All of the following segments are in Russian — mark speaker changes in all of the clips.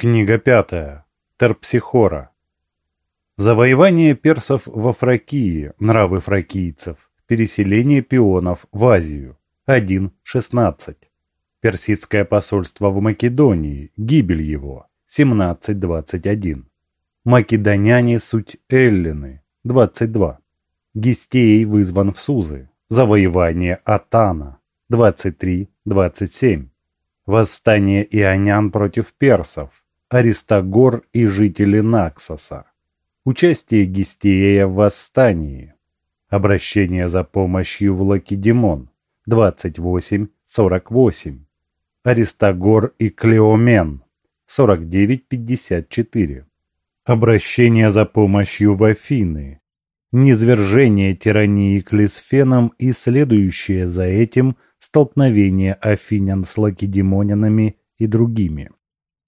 Speaker 1: Книга пятая. Терпсихора. Завоевание персов во Фракии, нравы фракийцев, переселение пионов в Азию. 1.16. Персидское посольство в Македонии, гибель его. 17.21. Македоняне суть эллины. 22. Гистеей вызван в Сузы. Завоевание Атана. 23.27. Восстание ионян против персов. Аристагор и жители Наксоса. Участие Гистея в восстании. Обращение за помощью в Лакедемон. 28-48. Аристагор и Клеомен. 49-54. Обращение за помощью в Афины. Низвержение тирании Клисфеном и следующее за этим столкновение афинян с лакедемонянами и другими.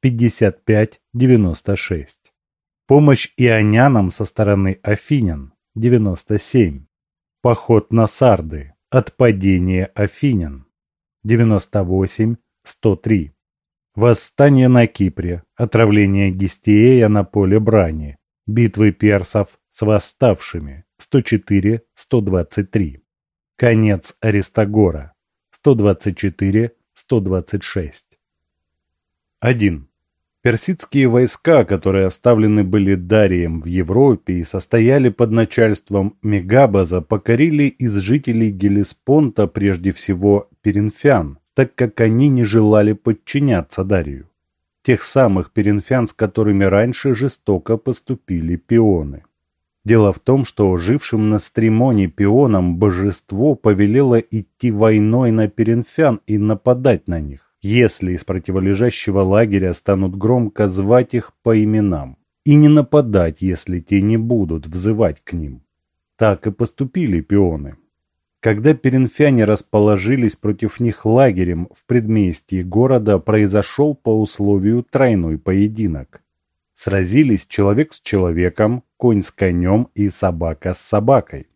Speaker 1: 55-96. Помощь ионянам со стороны афинян 97. Поход на Сарды. Отпадение афинян 98-103. Восстание на Кипре. Отравление Гистиея на поле брани. Битвы персов с восставшими 104-123. Конец Аристагора 124-126. 1. Персидские войска, которые оставлены были Дарием в Европе и состояли под начальством Мегабаза, покорили из жителей Гелеспонта прежде всего перинфян, так как они не желали подчиняться Дарию. Тех самых перинфян, с которыми раньше жестоко поступили пионы. Дело в том, что жившим на Стримоне пионам божество повелело идти войной на перинфян и нападать на них если из противолежащего лагеря станут громко звать их по именам, и не нападать, если те не будут взывать к ним. Так и поступили пионы. Когда перенфяне расположились против них лагерем в предместье города, произошел по условию тройной поединок. Сразились человек с человеком, конь с конем и собака с собакой.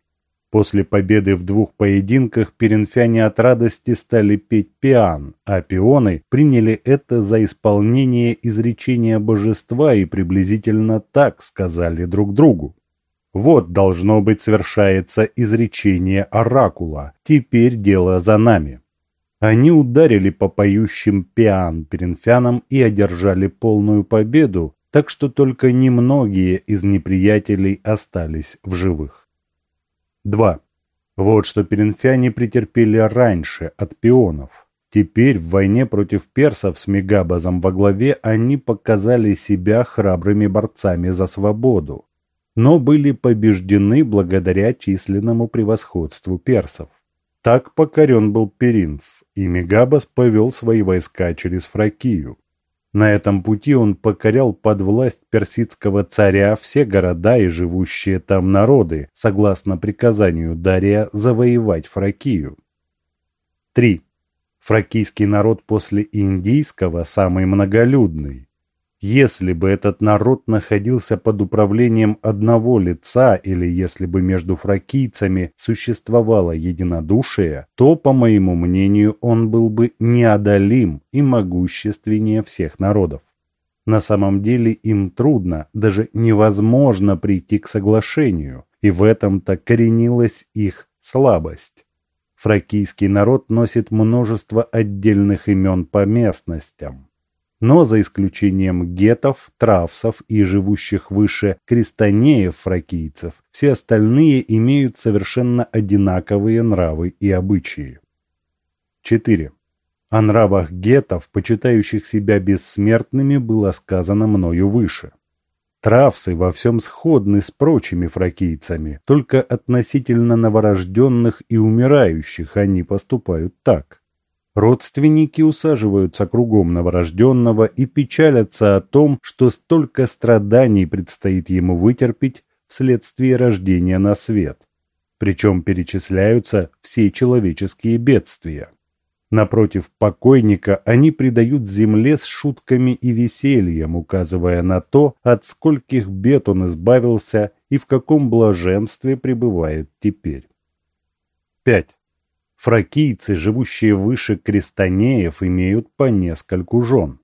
Speaker 1: После победы в двух поединках перенфяне от радости стали петь пиан, а пионы приняли это за исполнение изречения божества и приблизительно так сказали друг другу. Вот должно быть совершается изречение оракула, теперь дело за нами. Они ударили по поющим пиан перенфянам и одержали полную победу, так что только немногие из неприятелей остались в живых. 2. Вот что перенфяне претерпели раньше от пионов. Теперь в войне против персов с Мегабазом во главе они показали себя храбрыми борцами за свободу, но были побеждены благодаря численному превосходству персов. Так покорен был Перинф, и Мегабас повел свои войска через Фракию. На этом пути он покорял под власть персидского царя все города и живущие там народы, согласно приказанию Дария завоевать Фракию. 3. Фракийский народ после индийского самый многолюдный. Если бы этот народ находился под управлением одного лица или если бы между фракийцами существовало единодушие, то, по моему мнению, он был бы неодолим и могущественнее всех народов. На самом деле им трудно, даже невозможно прийти к соглашению, и в этом-то коренилась их слабость. Фракийский народ носит множество отдельных имен по местностям но за исключением гетов, травсов и живущих выше крестонеев-фракийцев, все остальные имеют совершенно одинаковые нравы и обычаи. 4. О нравах гетов, почитающих себя бессмертными, было сказано мною выше. Травсы во всем сходны с прочими фракийцами, только относительно новорожденных и умирающих они поступают так. Родственники усаживаются кругом новорожденного и печалятся о том, что столько страданий предстоит ему вытерпеть вследствие рождения на свет. Причем перечисляются все человеческие бедствия. Напротив покойника они придают земле с шутками и весельем, указывая на то, от скольких бед он избавился и в каком блаженстве пребывает теперь. 5. Фракийцы, живущие выше крестонеев, имеют по нескольку жен.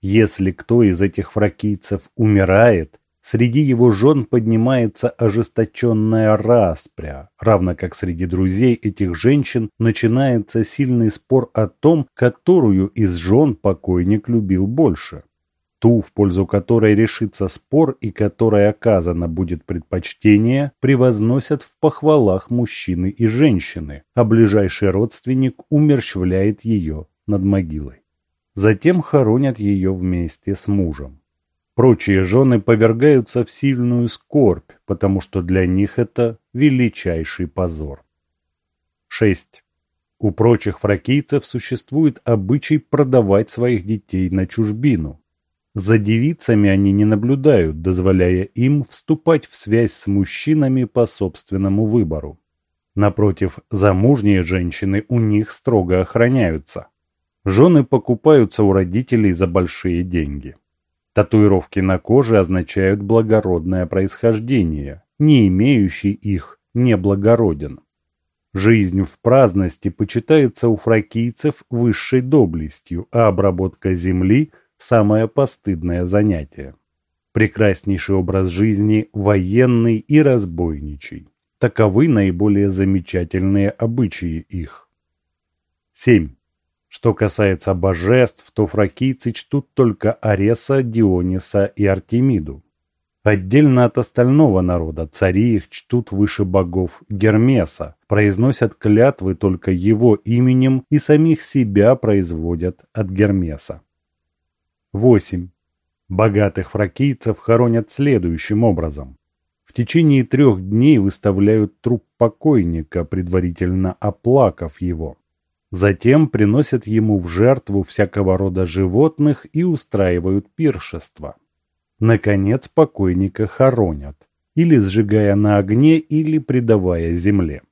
Speaker 1: Если кто из этих фракийцев умирает, среди его жен поднимается ожесточенная распря, равно как среди друзей этих женщин начинается сильный спор о том, которую из жен покойник любил больше ту, в пользу которой решится спор и которой оказано будет предпочтение, превозносят в похвалах мужчины и женщины, а ближайший родственник умерщвляет ее над могилой. Затем хоронят ее вместе с мужем. Прочие жены повергаются в сильную скорбь, потому что для них это величайший позор. 6. У прочих фракийцев существует обычай продавать своих детей на чужбину, за девицами они не наблюдают, дозволяя им вступать в связь с мужчинами по собственному выбору. Напротив, замужние женщины у них строго охраняются. Жены покупаются у родителей за большие деньги. Татуировки на коже означают благородное происхождение, не имеющий их неблагороден. Жизнь в праздности почитается у фракийцев высшей доблестью, а обработка земли – самое постыдное занятие. Прекраснейший образ жизни – военный и разбойничий. Таковы наиболее замечательные обычаи их. 7. Что касается божеств, то фракийцы чтут только Ареса, Диониса и Артемиду. Отдельно от остального народа цари их чтут выше богов Гермеса, произносят клятвы только его именем и самих себя производят от Гермеса. 8. Богатых фракийцев хоронят следующим образом. В течение трех дней выставляют труп покойника, предварительно оплакав его. Затем приносят ему в жертву всякого рода животных и устраивают пиршество. Наконец покойника хоронят, или сжигая на огне, или предавая земле.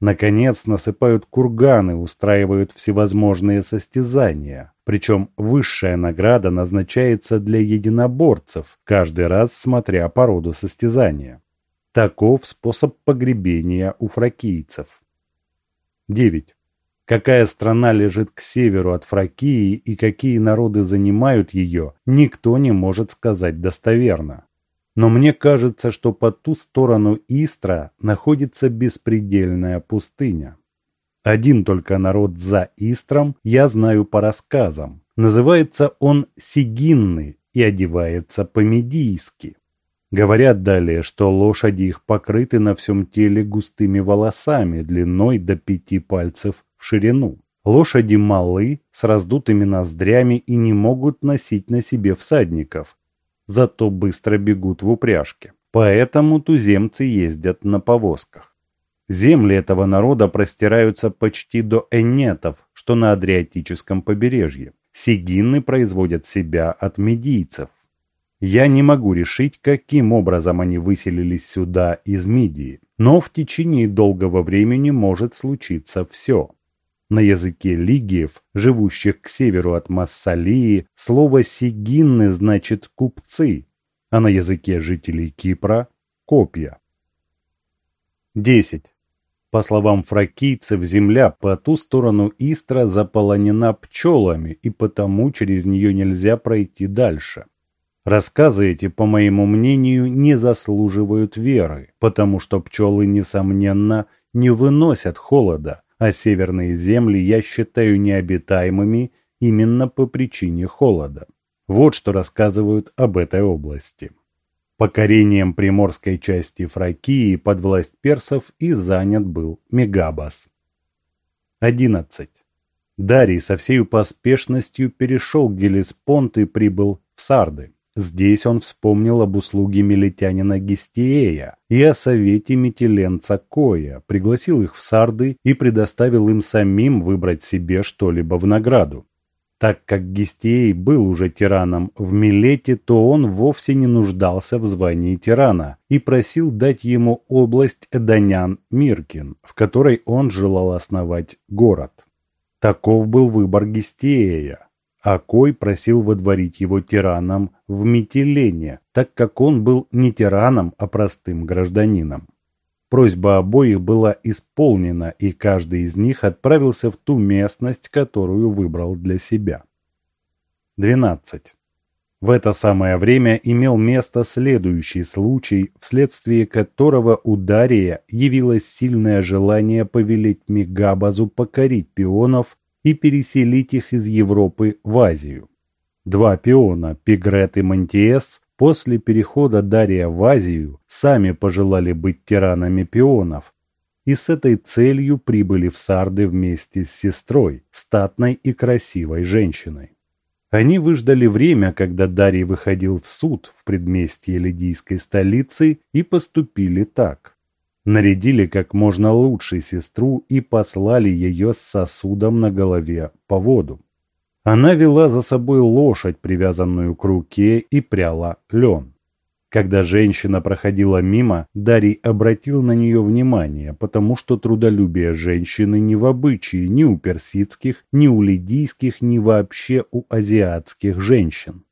Speaker 1: Наконец насыпают курганы, устраивают всевозможные состязания. Причем высшая награда назначается для единоборцев, каждый раз смотря по роду состязания. Таков способ погребения у фракийцев. 9. Какая страна лежит к северу от Фракии и какие народы занимают ее, никто не может сказать достоверно. Но мне кажется, что по ту сторону Истра находится беспредельная пустыня. Один только народ за Истром я знаю по рассказам. Называется он Сигинный и одевается по-медийски. Говорят далее, что лошади их покрыты на всем теле густыми волосами длиной до пяти пальцев в ширину. Лошади малы, с раздутыми ноздрями и не могут носить на себе всадников, зато быстро бегут в упряжке. Поэтому туземцы ездят на повозках. Земли этого народа простираются почти до Энетов, что на Адриатическом побережье. Сигинны производят себя от медийцев. Я не могу решить, каким образом они выселились сюда из Мидии, но в течение долгого времени может случиться все. На языке лигиев, живущих к северу от Массалии, слово «сигинны» значит «купцы», а на языке жителей Кипра – «копья». 10. По словам фракийцев, земля по ту сторону Истра заполонена пчелами, и потому через нее нельзя пройти дальше. Рассказы эти, по моему мнению, не заслуживают веры, потому что пчелы, несомненно, не выносят холода, а северные земли я считаю необитаемыми именно по причине холода. Вот что рассказывают об этой области. Покорением приморской части Фракии под власть персов и занят был Мегабас. 11. Дарий со всей поспешностью перешел Гелеспонт и прибыл в Сарды. Здесь он вспомнил об услуге милетянина Гестиея и о совете метеленца Коя, пригласил их в Сарды и предоставил им самим выбрать себе что-либо в награду. Так как Гестией был уже тираном в Милете, то он вовсе не нуждался в звании тирана и просил дать ему область Эданян Миркин, в которой он желал основать город. Таков был выбор Гестиея. Акой просил водворить его тираном в Метелене, так как он был не тираном, а простым гражданином. Просьба обоих была исполнена, и каждый из них отправился в ту местность, которую выбрал для себя. 12. В это самое время имел место следующий случай, вследствие которого у Дария явилось сильное желание повелеть Мегабазу покорить пионов и переселить их из Европы в Азию. Два пиона, Пигрет и Мантиес, после перехода Дария в Азию сами пожелали быть тиранами пионов, и с этой целью прибыли в Сарды вместе с сестрой, статной и красивой женщиной. Они выждали время, когда Дарий выходил в суд в предместье лидийской столицы и поступили так. Нарядили как можно лучше сестру и послали ее с сосудом на голове по воду. Она вела за собой лошадь, привязанную к руке, и пряла лен. Когда женщина проходила мимо, Дарий обратил на нее внимание, потому что трудолюбие женщины не в обычае ни у персидских, ни у лидийских, ни вообще у азиатских женщин.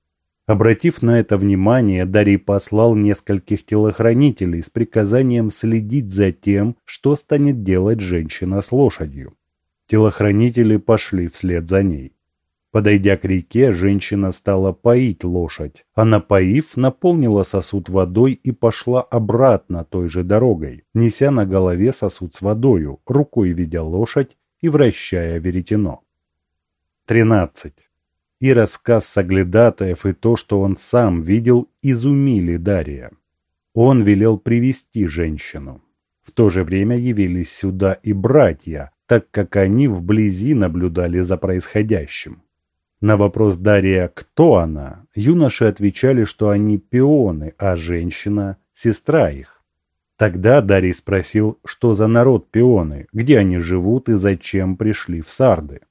Speaker 1: Обратив на это внимание, Дарий послал нескольких телохранителей с приказанием следить за тем, что станет делать женщина с лошадью. Телохранители пошли вслед за ней. Подойдя к реке, женщина стала поить лошадь. Она, поив, наполнила сосуд водой и пошла обратно той же дорогой, неся на голове сосуд с водою, рукой ведя лошадь и вращая веретено. 13. И рассказ Саглядатаев и то, что он сам видел, изумили Дария. Он велел привести женщину. В то же время явились сюда и братья, так как они вблизи наблюдали за происходящим. На вопрос Дария «Кто она?» юноши отвечали, что они пионы, а женщина – сестра их. Тогда Дарий спросил, что за народ пионы, где они живут и зачем пришли в Сарды.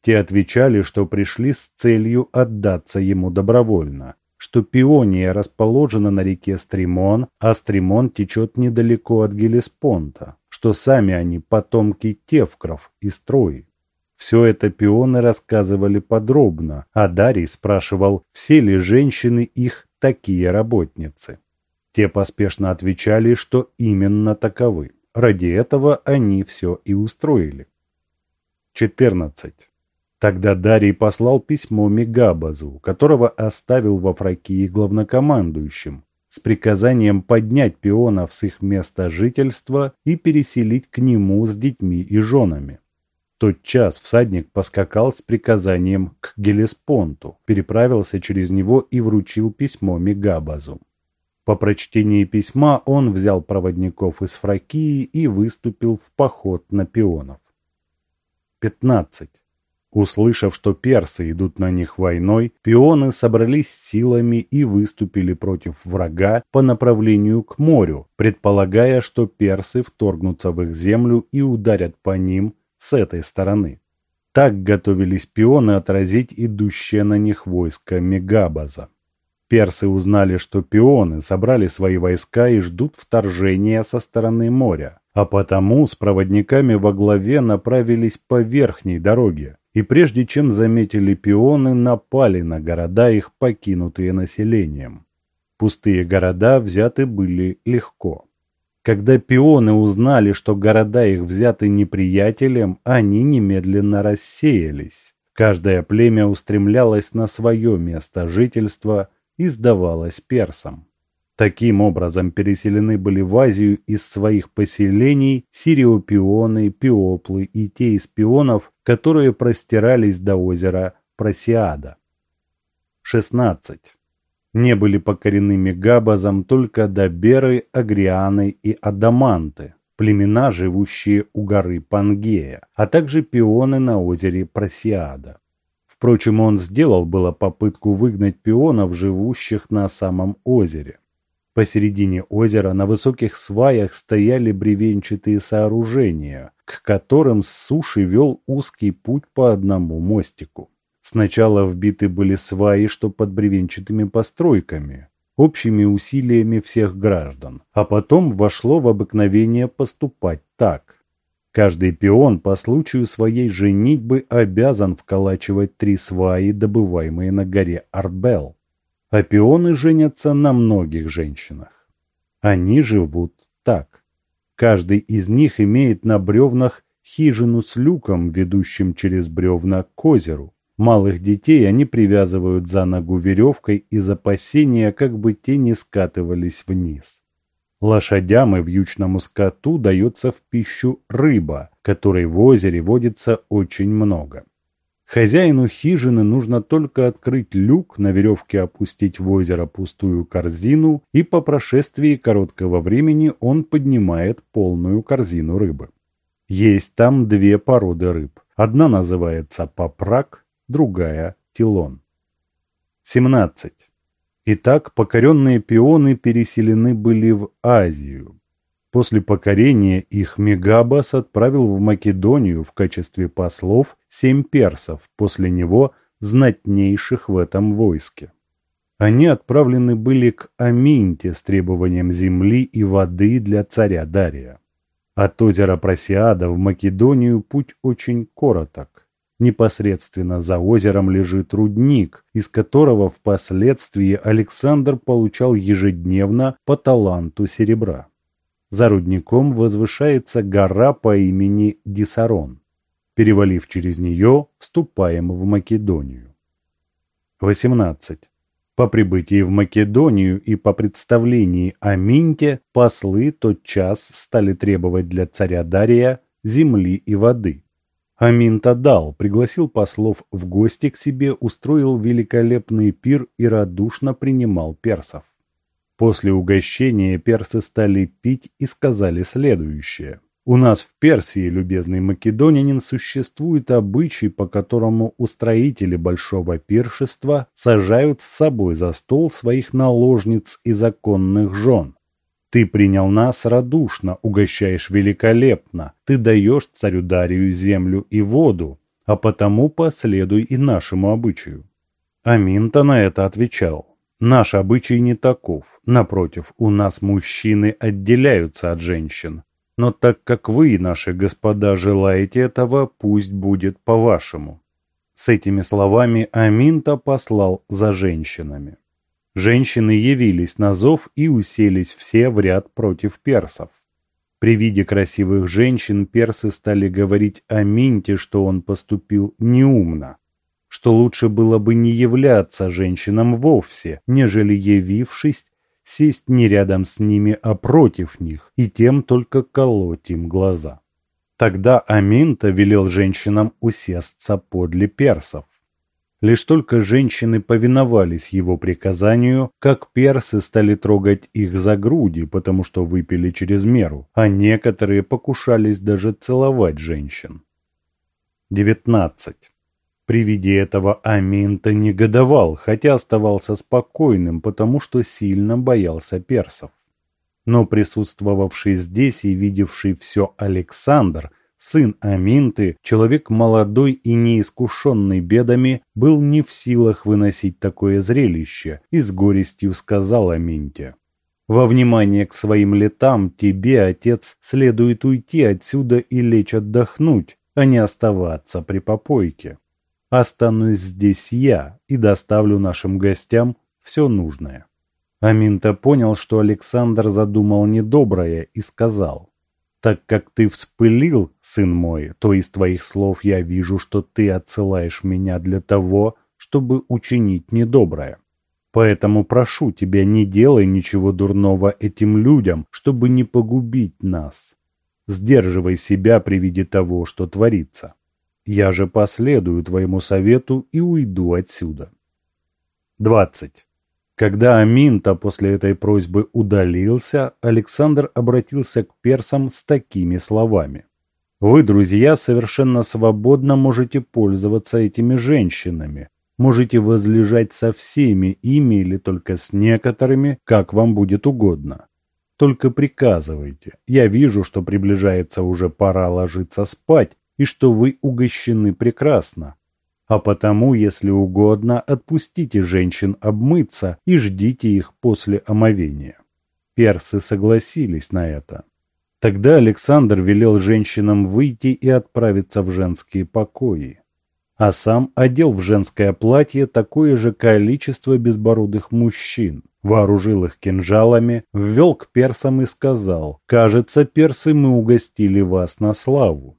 Speaker 1: Те отвечали, что пришли с целью отдаться ему добровольно, что Пиония расположена на реке Стримон, а Стримон течет недалеко от Гелеспонта, что сами они потомки Тевкров и Строи. Все это пионы рассказывали подробно, а Дарий спрашивал, все ли женщины их такие работницы. Те поспешно отвечали, что именно таковы. Ради этого они все и устроили. 14. Тогда Дарий послал письмо Мегабазу, которого оставил во Фракии главнокомандующим, с приказанием поднять пионов с их места жительства и переселить к нему с детьми и женами тот час всадник поскакал с приказанием к Гелеспонту, переправился через него и вручил письмо Мегабазу. По прочтении письма он взял проводников из Фракии и выступил в поход на пионов. 15. Услышав, что персы идут на них войной, пионы собрались силами и выступили против врага по направлению к морю, предполагая, что персы вторгнутся в их землю и ударят по ним с этой стороны. Так готовились пионы отразить идущее на них войско Мегабаза. Персы узнали, что пионы собрали свои войска и ждут вторжения со стороны моря, а потому с проводниками во главе направились по верхней дороге, и прежде чем заметили пионы, напали на города, их покинутые населением. Пустые города взяты были легко. Когда пионы узнали, что города их взяты неприятелем, они немедленно рассеялись. Каждое племя устремлялось на свое место жительства и сдавалось персам. Таким образом переселены были в Азию из своих поселений сириопионы, пиоплы и те из пионов, которые простирались до озера Просиада. 16 не были покорены Мегабазом только Доберы, Агрианы и Адаманты, племена, живущие у горы Пангея, а также пионы на озере Просиада. Впрочем, он сделал было попытку выгнать пионов, живущих на самом озере. Посередине озера на высоких сваях стояли бревенчатые сооружения, к которым с суши вел узкий путь по одному мостику. Сначала вбиты были сваи, что под бревенчатыми постройками, общими усилиями всех граждан, а потом вошло в обыкновение поступать так. Каждый пион по случаю своей женитьбы обязан вколачивать три сваи, добываемые на горе Арбел. А пионы женятся на многих женщинах. Они живут так. Каждый из них имеет на бревнах хижину с люком, ведущим через бревна к озеру Малых детей они привязывают за ногу веревкой из опасения, как бы те не скатывались вниз. Лошадям и вьючному скоту дается в пищу рыба, которой в озере водится очень много. Хозяину хижины нужно только открыть люк, на веревке опустить в озеро пустую корзину, и по прошествии короткого времени он поднимает полную корзину рыбы. Есть там две породы рыб. Одна называется попрак, другая – тилон. 17. Итак, покоренные пионы переселены были в Азию. После покорения их Мегабас отправил в Македонию в качестве послов семь персов, после него знатнейших в этом войске. Они отправлены были к Аминте с требованием земли и воды для царя Дария. От озера Просиада в Македонию путь очень короток. Непосредственно за озером лежит рудник, из которого впоследствии Александр получал ежедневно по таланту серебра. За рудником возвышается гора по имени Дисарон. Перевалив через нее, вступаем в Македонию. 18. По прибытии в Македонию и по представлении о послы тот час стали требовать для царя Дария земли и воды. Аминта дал, пригласил послов в гости к себе, устроил великолепный пир и радушно принимал персов. После угощения персы стали пить и сказали следующее. У нас в Персии, любезный македонянин, существует обычай, по которому устроители большого пиршества сажают с собой за стол своих наложниц и законных жен. Ты принял нас радушно, угощаешь великолепно, ты даешь царю Дарию землю и воду, а потому последуй и нашему обычаю. Аминта на это отвечал. Наш обычай не таков. Напротив, у нас мужчины отделяются от женщин. Но так как вы, наши господа, желаете этого, пусть будет по-вашему. С этими словами Аминта послал за женщинами. Женщины явились на зов и уселись все в ряд против персов. При виде красивых женщин персы стали говорить Аминте, что он поступил неумно что лучше было бы не являться женщинам вовсе, нежели явившись, сесть не рядом с ними, а против них, и тем только колоть им глаза. Тогда Аминта велел женщинам усесться подле персов. Лишь только женщины повиновались его приказанию, как персы стали трогать их за груди, потому что выпили через меру, а некоторые покушались даже целовать женщин. 19. При виде этого Аминта негодовал, хотя оставался спокойным, потому что сильно боялся персов. Но присутствовавший здесь и видевший все Александр, сын Аминты, человек молодой и неискушенный бедами, был не в силах выносить такое зрелище и с горестью сказал Аминте. «Во внимание к своим летам тебе, отец, следует уйти отсюда и лечь отдохнуть, а не оставаться при попойке». Останусь здесь я и доставлю нашим гостям все нужное. Аминта понял, что Александр задумал недоброе и сказал, «Так как ты вспылил, сын мой, то из твоих слов я вижу, что ты отсылаешь меня для того, чтобы учинить недоброе. Поэтому прошу тебя, не делай ничего дурного этим людям, чтобы не погубить нас. Сдерживай себя при виде того, что творится». Я же последую твоему совету и уйду отсюда. 20. Когда Аминта после этой просьбы удалился, Александр обратился к персам с такими словами. «Вы, друзья, совершенно свободно можете пользоваться этими женщинами, можете возлежать со всеми ими или только с некоторыми, как вам будет угодно. Только приказывайте. Я вижу, что приближается уже пора ложиться спать, и что вы угощены прекрасно. А потому, если угодно, отпустите женщин обмыться и ждите их после омовения. Персы согласились на это. Тогда Александр велел женщинам выйти и отправиться в женские покои, а сам одел в женское платье такое же количество безбородых мужчин, вооружил их кинжалами, ввел к персам и сказал, «Кажется, персы, мы угостили вас на славу.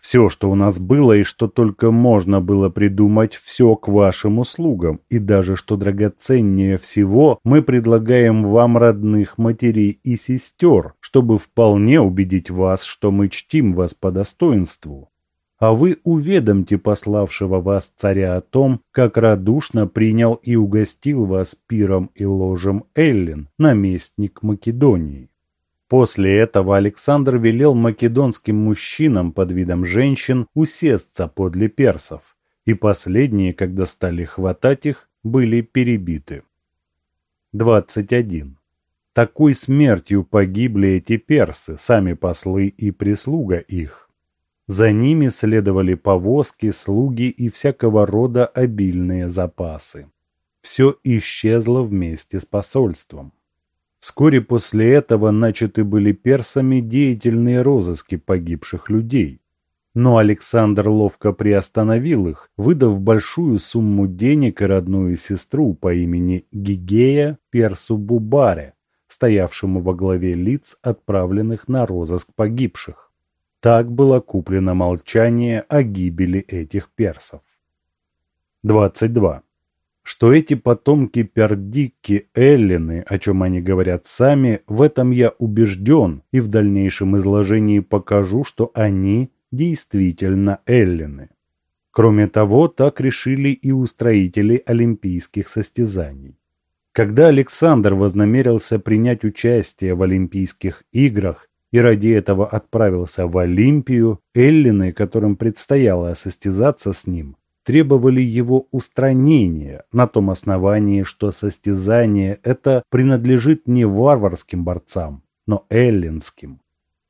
Speaker 1: Все, что у нас было и что только можно было придумать, все к вашим услугам. И даже что драгоценнее всего, мы предлагаем вам родных матерей и сестер, чтобы вполне убедить вас, что мы чтим вас по достоинству. А вы уведомьте пославшего вас царя о том, как радушно принял и угостил вас пиром и ложем Эллин, наместник Македонии. После этого Александр велел македонским мужчинам под видом женщин усесться подле персов, и последние, когда стали хватать их, были перебиты. 21. Такой смертью погибли эти персы, сами послы и прислуга их. За ними следовали повозки, слуги и всякого рода обильные запасы. Все исчезло вместе с посольством. Вскоре после этого начаты были персами деятельные розыски погибших людей. Но Александр ловко приостановил их, выдав большую сумму денег и родную сестру по имени Гигея Персу Бубаре, стоявшему во главе лиц, отправленных на розыск погибших. Так было куплено молчание о гибели этих персов. 22 что эти потомки Пердикки Эллины, о чем они говорят сами, в этом я убежден и в дальнейшем изложении покажу, что они действительно Эллины. Кроме того, так решили и устроители олимпийских состязаний. Когда Александр вознамерился принять участие в Олимпийских играх и ради этого отправился в Олимпию, эллины, которым предстояло состязаться с ним, требовали его устранения на том основании, что состязание это принадлежит не варварским борцам, но эллинским.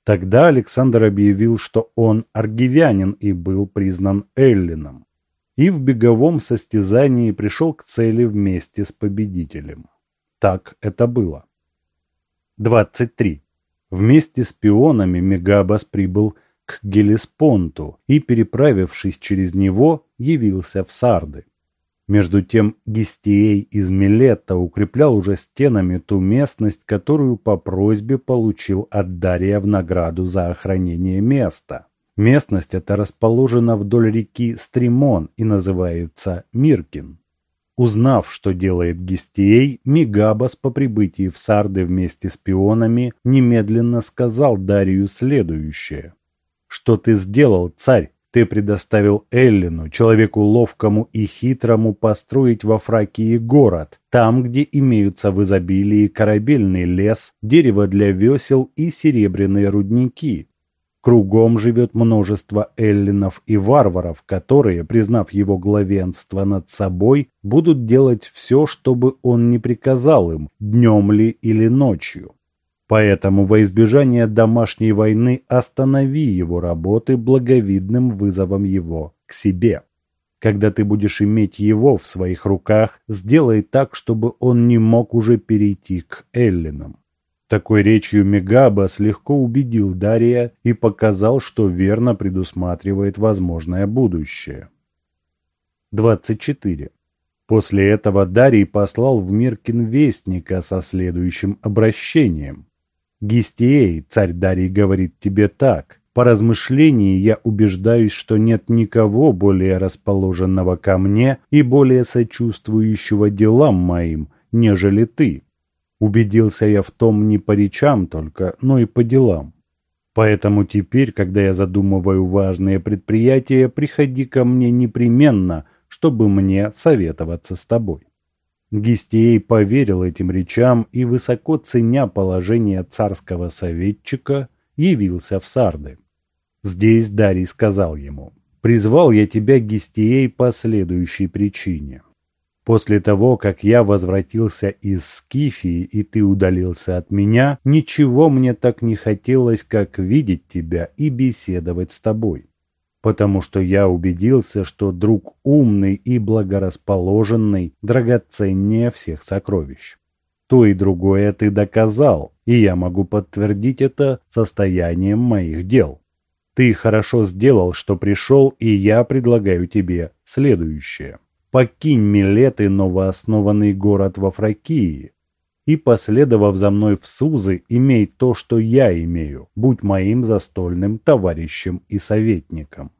Speaker 1: Тогда Александр объявил, что он аргивянин и был признан эллином. И в беговом состязании пришел к цели вместе с победителем. Так это было. 23. Вместе с пионами Мегабас прибыл к Гелеспонту и, переправившись через него, явился в Сарды. Между тем Гистией из Милета укреплял уже стенами ту местность, которую по просьбе получил от Дария в награду за охранение места. Местность эта расположена вдоль реки Стримон и называется Миркин. Узнав, что делает Гистией, Мигабас по прибытии в Сарды вместе с пионами немедленно сказал Дарию следующее. Что ты сделал, царь? Ты предоставил Эллину, человеку ловкому и хитрому, построить во Фракии город, там, где имеются в изобилии корабельный лес, дерево для весел и серебряные рудники. Кругом живет множество эллинов и варваров, которые, признав его главенство над собой, будут делать все, чтобы он не приказал им, днем ли или ночью. Поэтому во избежание домашней войны останови его работы благовидным вызовом его к себе. Когда ты будешь иметь его в своих руках, сделай так, чтобы он не мог уже перейти к эллинам. Такой речью Мегабас легко убедил Дария и показал, что верно предусматривает возможное будущее. 24. После этого Дарий послал в Миркин вестника со следующим обращением. Гистией, царь Дарий, говорит тебе так. По размышлении я убеждаюсь, что нет никого более расположенного ко мне и более сочувствующего делам моим, нежели ты. Убедился я в том не по речам только, но и по делам. Поэтому теперь, когда я задумываю важные предприятия, приходи ко мне непременно, чтобы мне советоваться с тобой. Гистей поверил этим речам и, высоко ценя положение царского советчика, явился в Сарды. Здесь Дарий сказал ему, «Призвал я тебя, Гистией, по следующей причине. После того, как я возвратился из Скифии, и ты удалился от меня, ничего мне так не хотелось, как видеть тебя и беседовать с тобой потому что я убедился, что друг умный и благорасположенный драгоценнее всех сокровищ. То и другое ты доказал, и я могу подтвердить это состоянием моих дел. Ты хорошо сделал, что пришел, и я предлагаю тебе следующее. Покинь Милет и новооснованный город во Фракии, и, последовав за мной в Сузы, имей то, что я имею, будь моим застольным товарищем и советником.